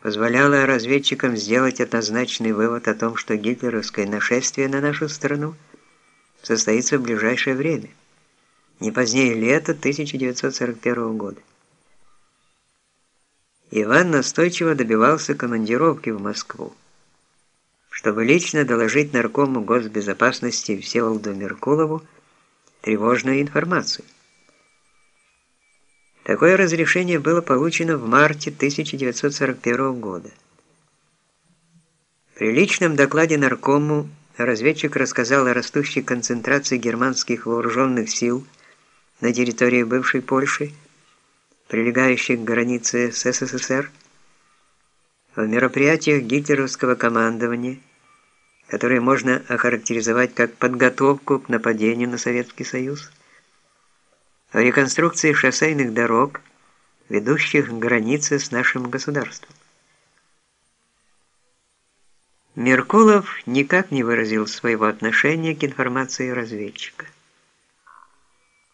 позволяло разведчикам сделать однозначный вывод о том, что гитлеровское нашествие на нашу страну состоится в ближайшее время, не позднее лета 1941 года. Иван настойчиво добивался командировки в Москву, чтобы лично доложить наркому госбезопасности Всеволоду Меркулову тревожную информацию. Такое разрешение было получено в марте 1941 года. При личном докладе наркому разведчик рассказал о растущей концентрации германских вооруженных сил на территории бывшей Польши, прилегающей к границе с СССР, о мероприятиях гитлеровского командования, которые можно охарактеризовать как подготовку к нападению на Советский Союз, о реконструкции шоссейных дорог, ведущих к границе с нашим государством. Меркулов никак не выразил своего отношения к информации разведчика.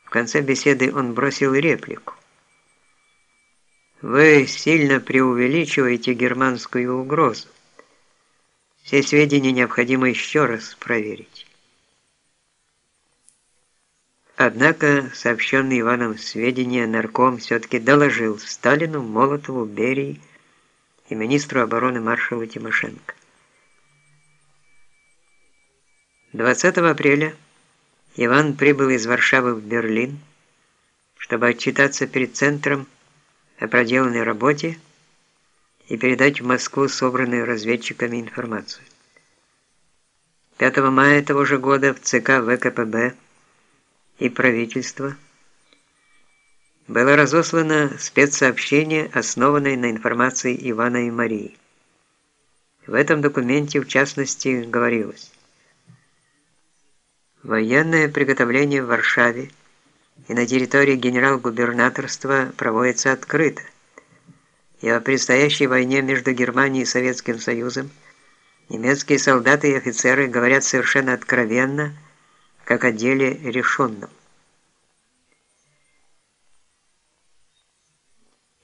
В конце беседы он бросил реплику. «Вы сильно преувеличиваете германскую угрозу. Все сведения необходимо еще раз проверить». Однако сообщенный Иваном сведения нарком все-таки доложил Сталину, Молотову, Берии и министру обороны маршалу Тимошенко. 20 апреля Иван прибыл из Варшавы в Берлин, чтобы отчитаться перед Центром о проделанной работе и передать в Москву собранную разведчиками информацию. 5 мая того же года в ЦК ВКПБ и правительства было разослано спецсообщение, основанное на информации Ивана и Марии. В этом документе, в частности, говорилось Военное приготовление в Варшаве и на территории генерал-губернаторства проводится открыто, и о предстоящей войне между Германией и Советским Союзом немецкие солдаты и офицеры говорят совершенно откровенно – как о деле решенном.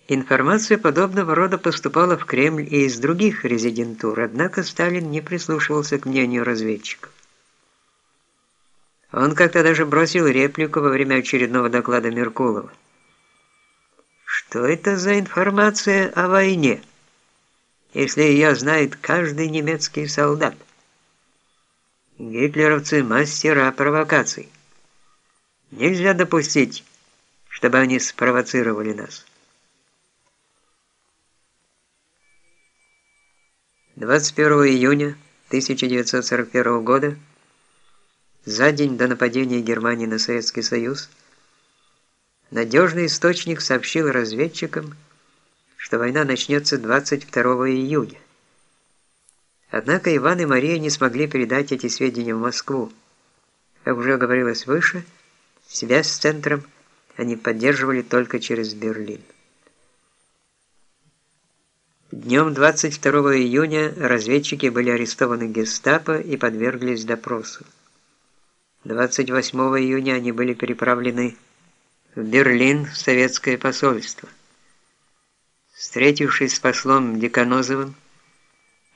Информация подобного рода поступала в Кремль и из других резидентур, однако Сталин не прислушивался к мнению разведчиков. Он как-то даже бросил реплику во время очередного доклада Меркулова. Что это за информация о войне, если ее знает каждый немецкий солдат? Гитлеровцы – мастера провокаций. Нельзя допустить, чтобы они спровоцировали нас. 21 июня 1941 года, за день до нападения Германии на Советский Союз, надежный источник сообщил разведчикам, что война начнется 22 июня. Однако Иван и Мария не смогли передать эти сведения в Москву. Как уже говорилось выше, связь с центром они поддерживали только через Берлин. Днем 22 июня разведчики были арестованы гестапо и подверглись допросу. 28 июня они были переправлены в Берлин в советское посольство. Встретившись с послом Деканозовым,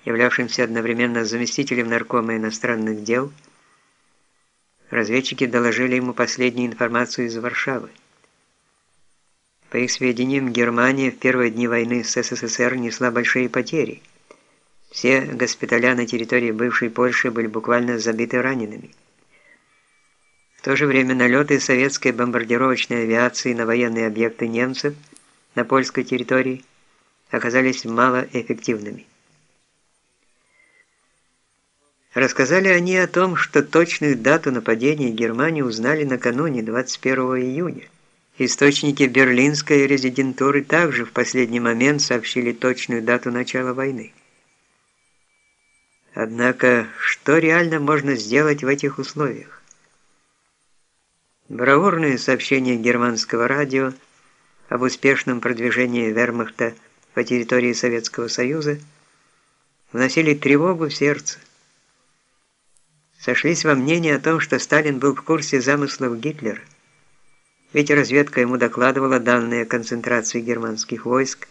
являвшимся одновременно заместителем наркома иностранных дел, разведчики доложили ему последнюю информацию из Варшавы. По их сведениям, Германия в первые дни войны с СССР несла большие потери. Все госпиталя на территории бывшей Польши были буквально забиты ранеными. В то же время налеты советской бомбардировочной авиации на военные объекты немцев на польской территории оказались малоэффективными. Рассказали они о том, что точную дату нападения Германии узнали накануне 21 июня. Источники берлинской резидентуры также в последний момент сообщили точную дату начала войны. Однако, что реально можно сделать в этих условиях? Бравурные сообщения германского радио об успешном продвижении вермахта по территории Советского Союза вносили тревогу в сердце сошлись во мнении о том, что Сталин был в курсе замыслов Гитлера. Ведь разведка ему докладывала данные о концентрации германских войск